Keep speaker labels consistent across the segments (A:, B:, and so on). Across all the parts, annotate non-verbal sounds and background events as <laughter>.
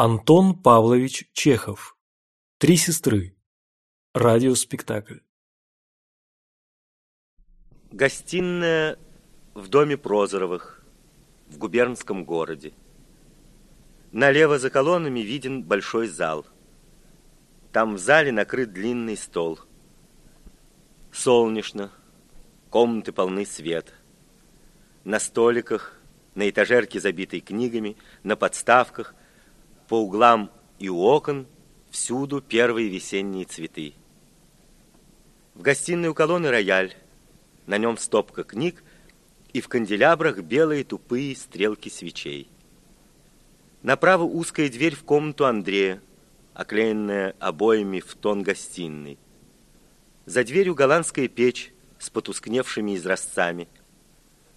A: Антон Павлович Чехов. Три сестры. Радиоспектакль.
B: Гостиная в доме Прозоровых в губернском городе. Налево за колоннами виден большой зал. Там в зале накрыт длинный стол. Солнечно, комнаты полны света. На столиках, на этажерке, забитой книгами, на подставках, по углам и у окон всюду первые весенние цветы. В гостиной у колонны рояль, на нем стопка книг, и в канделябрах белые тупые стрелки свечей. Направо узкая дверь в комнату Андрея, оклеенная обоями в тон гостиной. За дверью голландская печь с потускневшими изразцами.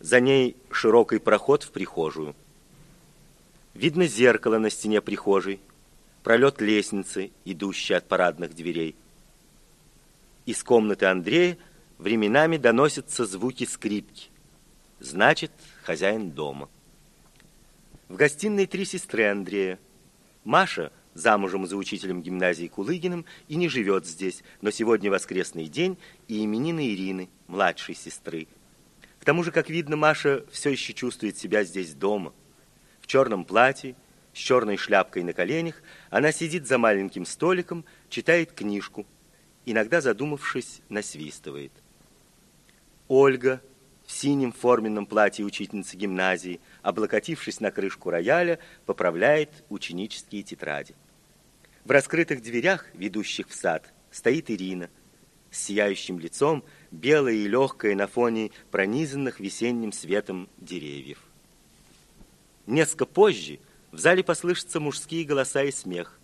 B: За ней широкий проход в прихожую. Видно зеркало на стене прихожей, пролет лестницы, идущей от парадных дверей. Из комнаты Андрея временами доносятся звуки скрипки. Значит, хозяин дома. В гостиной три сестры Андрея. Маша замужем за учителем гимназии Кулыгиным и не живет здесь, но сегодня воскресный день и именины Ирины, младшей сестры. К тому же, как видно, Маша все еще чувствует себя здесь дома. Черном платье, с черной шляпкой на коленях, она сидит за маленьким столиком, читает книжку, иногда задумавшись, насвистывает. Ольга в синем форменном платье учительницы гимназии, облокотившись на крышку рояля, поправляет ученические тетради. В раскрытых дверях, ведущих в сад, стоит Ирина с сияющим лицом, белая и легкая на фоне пронизанных весенним светом деревьев. Несколько позже в зале послышатся мужские голоса и смех.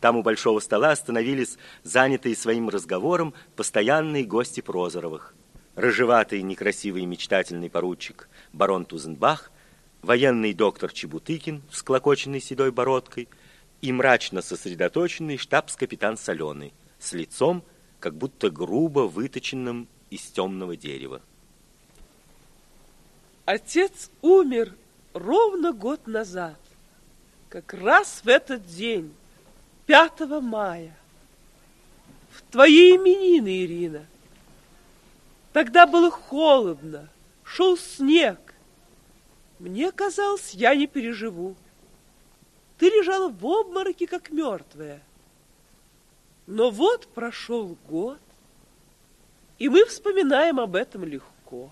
B: Там у большого стола остановились занятые своим разговором постоянные гости Прозоровых. Рыжеватый, некрасивый мечтательный поручик барон Тузенбах, военный доктор Чебутыкин, всклокоченный седой бородкой, и мрачно сосредоточенный штабс-капитан Соленый, с лицом, как будто грубо выточенным из темного дерева.
C: Отец умер ровно год назад как раз в этот день, 5 мая, в твои именины, Ирина. Тогда было холодно, шел снег. Мне казалось, я не переживу. Ты лежала в обмороке, как мертвая. Но вот прошел год, и мы вспоминаем об этом легко.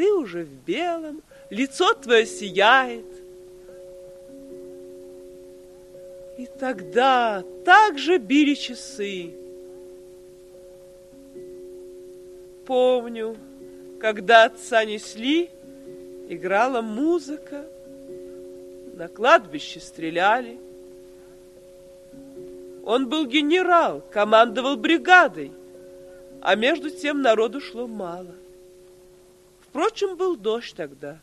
C: Ты уже в белом, лицо твое сияет, И тогда так же били часы. Помню, когда отца несли, играла музыка, на кладбище стреляли. Он был генерал, командовал бригадой, а между тем народу шло мало. Впрочем, был дождь тогда.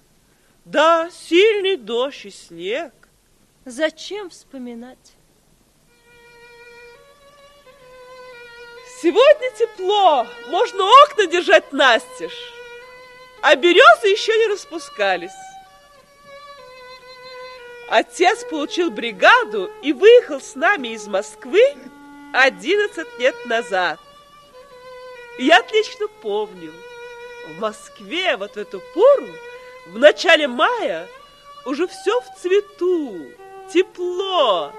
C: Да, сильный дождь и снег.
D: Зачем вспоминать?
C: Сегодня тепло, можно окна держать настежь, а березы еще не распускались. Отец получил бригаду и выехал с нами из Москвы 11 лет назад. Я отлично помню, в Москве вот в эту пору, в начале мая, уже все в цвету тепло,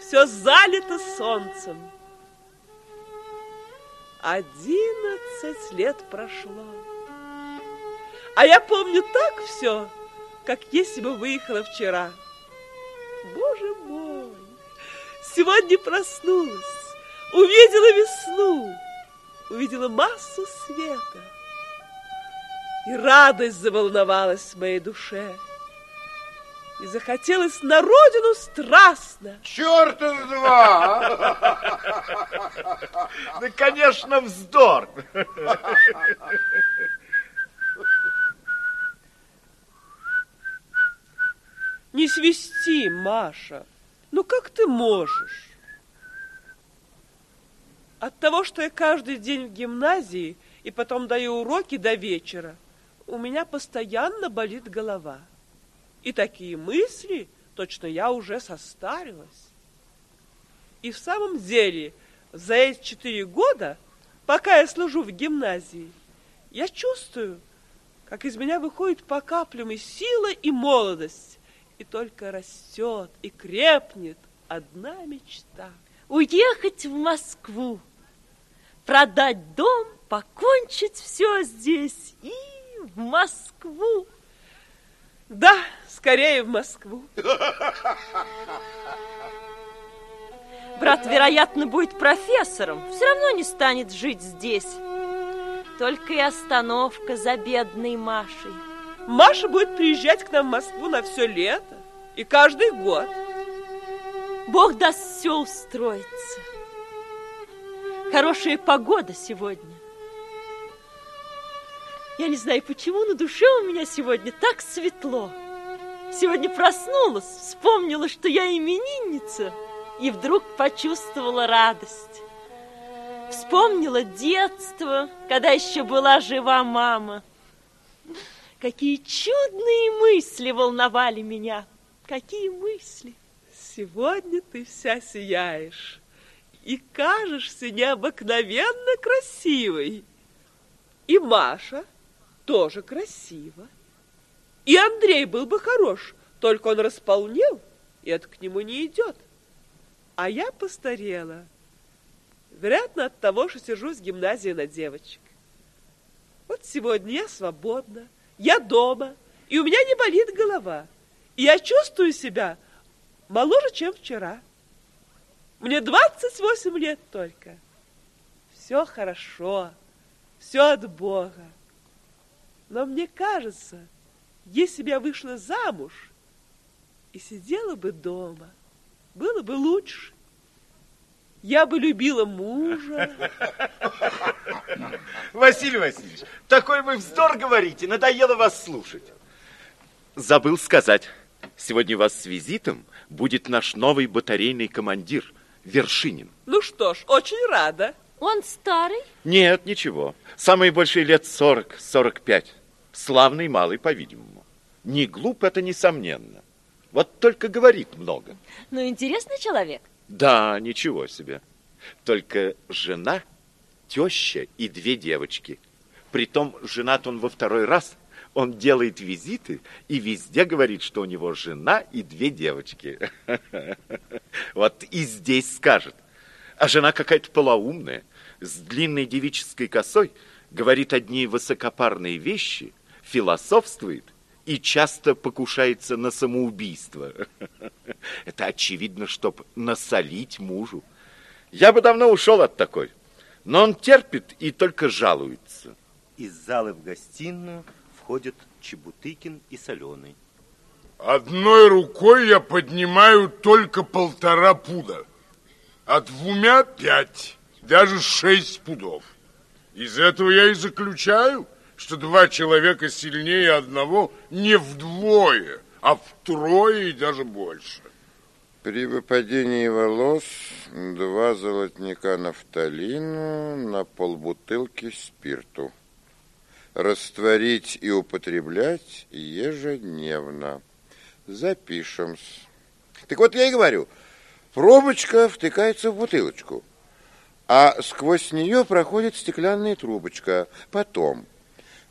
C: все залито солнцем. Одиннадцать лет прошло. А я помню так все, как если бы выехала вчера. Боже мой, сегодня проснулась, увидела весну, увидела массу света. И радость заволновалась в моей душе и захотелось на родину страстно.
E: Черт из два!
F: Да, конечно, вздор.
C: Не свисти, Маша. Ну как ты можешь? От того, что я каждый день в гимназии и потом даю уроки до вечера, у меня постоянно болит голова. И такие мысли точно я уже состарилась. И в самом деле, за эти четыре года, пока я служу в гимназии, я чувствую, как из меня выходит по каплям и сила, и молодость, и только растет и крепнет одна мечта.
D: Уехать в Москву, продать дом, покончить все здесь и в Москву.
C: Да, скорее в Москву.
D: Брат, вероятно, будет профессором. Все равно не станет жить здесь. Только и остановка за бедной Машей.
C: Маша будет приезжать к нам в Москву на все лето и каждый год.
D: Бог даст все устроиться. Хорошая погода сегодня. Я не знаю почему, но душе у меня сегодня так светло. Сегодня проснулась, вспомнила, что я именинница, и вдруг почувствовала радость. Вспомнила детство, когда еще была жива мама. Какие чудные мысли волновали меня. Какие мысли.
C: Сегодня ты вся сияешь и кажешься необыкновенно красивой. И Маша тоже красива. И Андрей был бы хорош, только он располнел, и это к нему не идет. А я постарела. Вероятно, от того, что сижу с гимназии на девочек. Вот сегодня я свободна, я дома, и у меня не болит голова. И я чувствую себя моложе, чем вчера. Мне 28 лет только. Все хорошо, все от Бога. Но мне кажется, если бы я вышла замуж и сидела бы дома, было бы лучше. Я бы любила мужа.
F: Василий Васильевич, такой вы вздор говорите, надоело вас слушать. Забыл сказать, сегодня вас с визитом будет наш новый батарейный командир Вершинин.
C: Ну что ж, очень рада.
D: Он старый?
F: Нет, ничего. Самые большие лет 40-45. Славный малый, по-видимому. Не глуп, это несомненно. Вот только говорит много.
D: Ну, интересный человек.
F: Да, ничего себе. Только жена, теща и две девочки. Притом женат он во второй раз. Он делает визиты и везде говорит, что у него жена и две девочки. <laughs> Вот и здесь скажет. А жена какая-то полоумная, с длинной девической косой, говорит одни высокопарные вещи, философствует и часто покушается на самоубийство. <laughs> Это очевидно, чтоб насолить мужу. Я бы давно ушел от такой, но он терпит и только жалуется.
B: Из зала в гостиную входят Чебутыкин и Соленый.
E: Одной рукой я поднимаю только полтора пуда, а двумя пять, даже шесть пудов. Из этого я и заключаю, что два человека сильнее одного не вдвое, а втрое и даже больше.
G: При выпадении волос два золотника нафталину на полбутылки спирту. Растворить и употреблять ежедневно. Запишем. -с. Так вот я и говорю, пробочка втыкается в бутылочку, а сквозь нее проходит стеклянная трубочка. Потом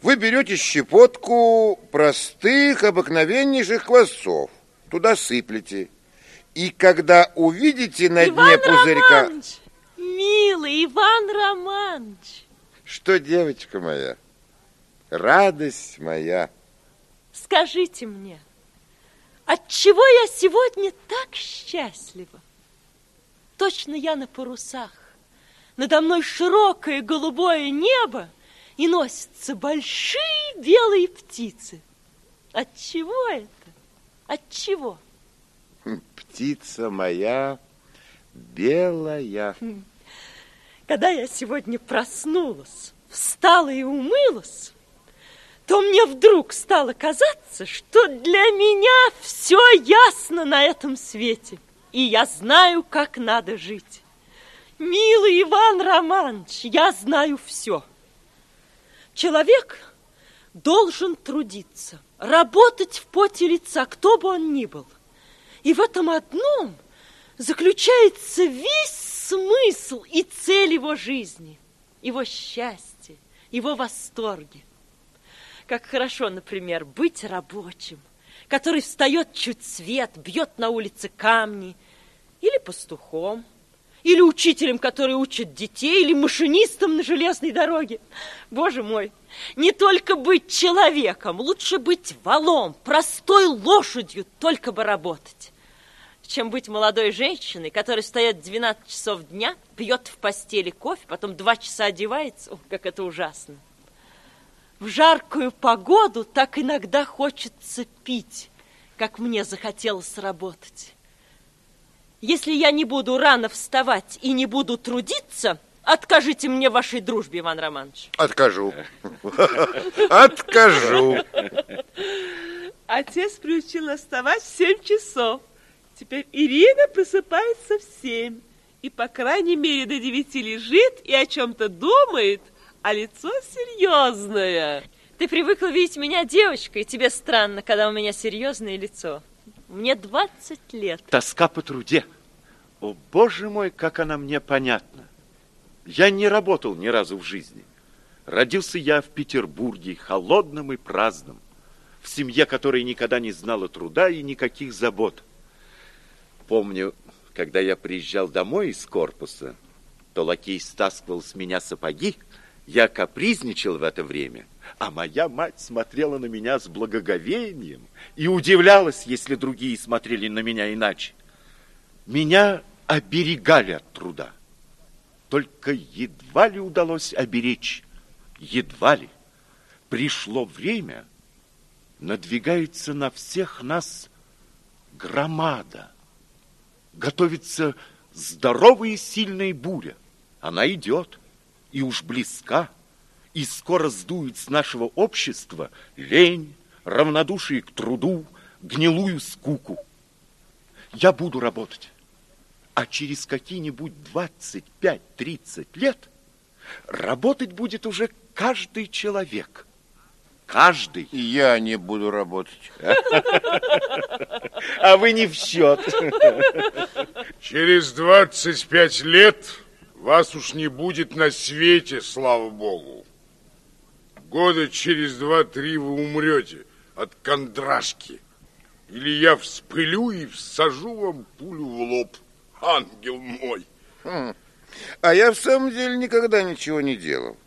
G: вы берете щепотку простых, обыкновеннейших квасцов, туда сыплете. И когда увидите на
D: Иван
G: дне пузырька...
D: Романович, милый Иван Романович,
G: Что, девочка моя, радость моя,
D: скажите мне, отчего я сегодня так счастлива? Точно я на парусах. Надо мной широкое голубое небо, и носятся большие белые птицы. От чего это? От чего?
G: птица моя белая.
D: Когда я сегодня проснулась, встала и умылась, то мне вдруг стало казаться, что для меня все ясно на этом свете, и я знаю, как надо жить. Милый Иван Романович, я знаю все. Человек должен трудиться, работать в поте лица, кто бы он ни был. И в этом одном заключается весь смысл и цель его жизни, его счастье, его восторги. Как хорошо, например, быть рабочим, который встает чуть свет, бьет на улице камни, или пастухом, или учителем, который учит детей, или машинистом на железной дороге. Боже мой, не только быть человеком, лучше быть валом, простой лошадью, только бы работать чем быть молодой женщиной, которая встает 12 часов дня, пьет в постели кофе, потом два часа одевается. О, как это ужасно. В жаркую погоду так иногда хочется пить, как мне захотелось работать. Если я не буду рано вставать и не буду трудиться, откажите мне в вашей дружбе, Иван Романович.
G: Откажу. <laughs> Откажу.
C: Отец приучил вставать в семь часов. Теперь Ирина просыпается в семь. И, по крайней мере, до девяти лежит и о чем-то думает, а лицо серьезное.
D: Ты привыкла видеть меня девочкой, и тебе странно, когда у меня серьезное лицо. Мне 20 лет.
F: Тоска по труде. О, боже мой, как она мне понятна. Я не работал ни разу в жизни. Родился я в Петербурге, холодным и праздным, в семье, которая никогда не знала труда и никаких забот. Помню, когда я приезжал домой из корпуса, то лакей стаскивал с меня сапоги, я капризничал в это время, а моя мать смотрела на меня с благоговением и удивлялась, если другие смотрели на меня иначе. Меня оберегали от труда. Только едва ли удалось оберечь, едва ли. Пришло время, надвигается на всех нас громада. Готовится здоровая и сильная буря. Она идет и уж близка, и скоро сдует с нашего общества лень, равнодушие к труду, гнилую скуку. Я буду работать, а через какие-нибудь 25-30 лет работать будет уже каждый человек. Каждый.
G: И я не буду работать.
F: А вы не в счет.
E: Через 25 лет вас уж не будет на свете, слава богу. Года через два-три вы умрете от кондрашки. Или я вспылю и всажу вам пулю в лоб, ангел мой.
G: Хм. А я в самом деле никогда ничего не делал.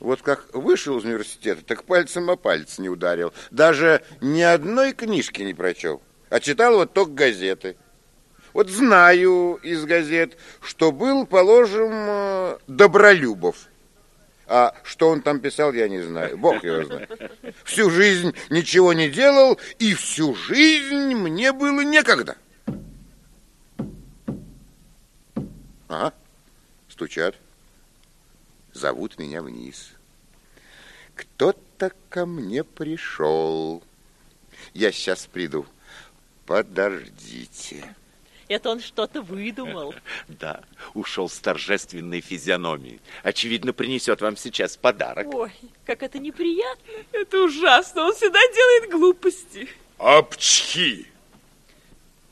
G: Вот как вышел из университета, так пальцем о палец не ударил. Даже ни одной книжки не прочел, а читал вот только газеты. Вот знаю из газет, что был, положим, э, Добролюбов. А что он там писал, я не знаю. Бог его знает. Всю жизнь ничего не делал, и всю жизнь мне было некогда. Ага, стучат зовут меня вниз. Кто-то ко мне пришел. Я сейчас приду. Подождите.
D: Это он что-то выдумал. <laughs>
F: Да, ушел с торжественной физиономией. Очевидно, принесет вам сейчас подарок.
D: Ой, как это неприятно.
C: Это ужасно, он всегда делает глупости.
E: Апчхи!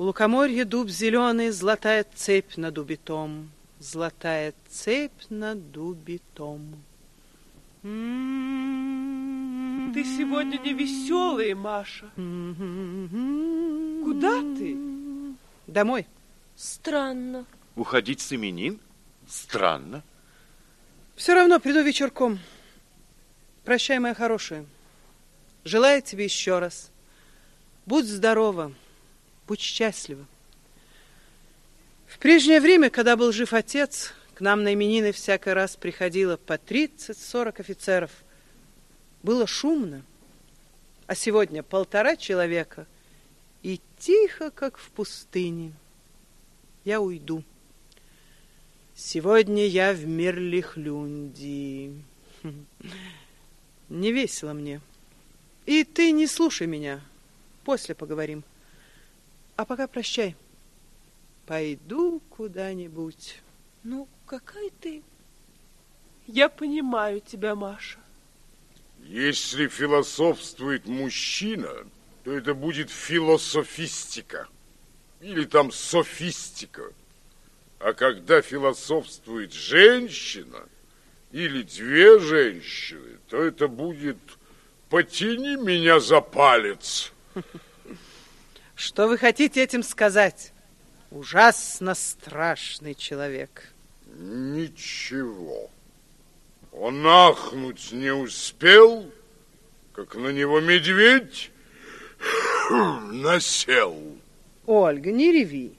H: У лукоморья дуб зеленый, золотая цепь на дубе том. Золотая цепь на дубе том.
C: Ты сегодня не веселая, Маша. Куда ты?
H: Домой.
D: Странно.
F: Уходить с именин? Странно.
H: Все равно приду вечерком. Прощай, моя хорошая. Желаю тебе еще раз. Будь здорова, будь счастлива. В прежнее время, когда был жив отец, к нам на именины всякий раз приходило по 30-40 офицеров. Было шумно. А сегодня полтора человека и тихо, как в пустыне. Я уйду. Сегодня я в Мерлихлюнди. <laughs> Не весело мне. И ты не слушай меня. После поговорим. А пока прощай. Пойду куда-нибудь.
D: Ну, какая ты?
C: Я понимаю тебя, Маша.
E: Если философствует мужчина, то это будет философистика. или там софистика. А когда философствует женщина или две женщины, то это будет «потяни меня за палец».
H: Что вы хотите этим сказать? Ужасно страшный человек.
E: Ничего. Он ахнуть не успел, как на него медведь <sniffs> насел.
H: Ольга, не реви.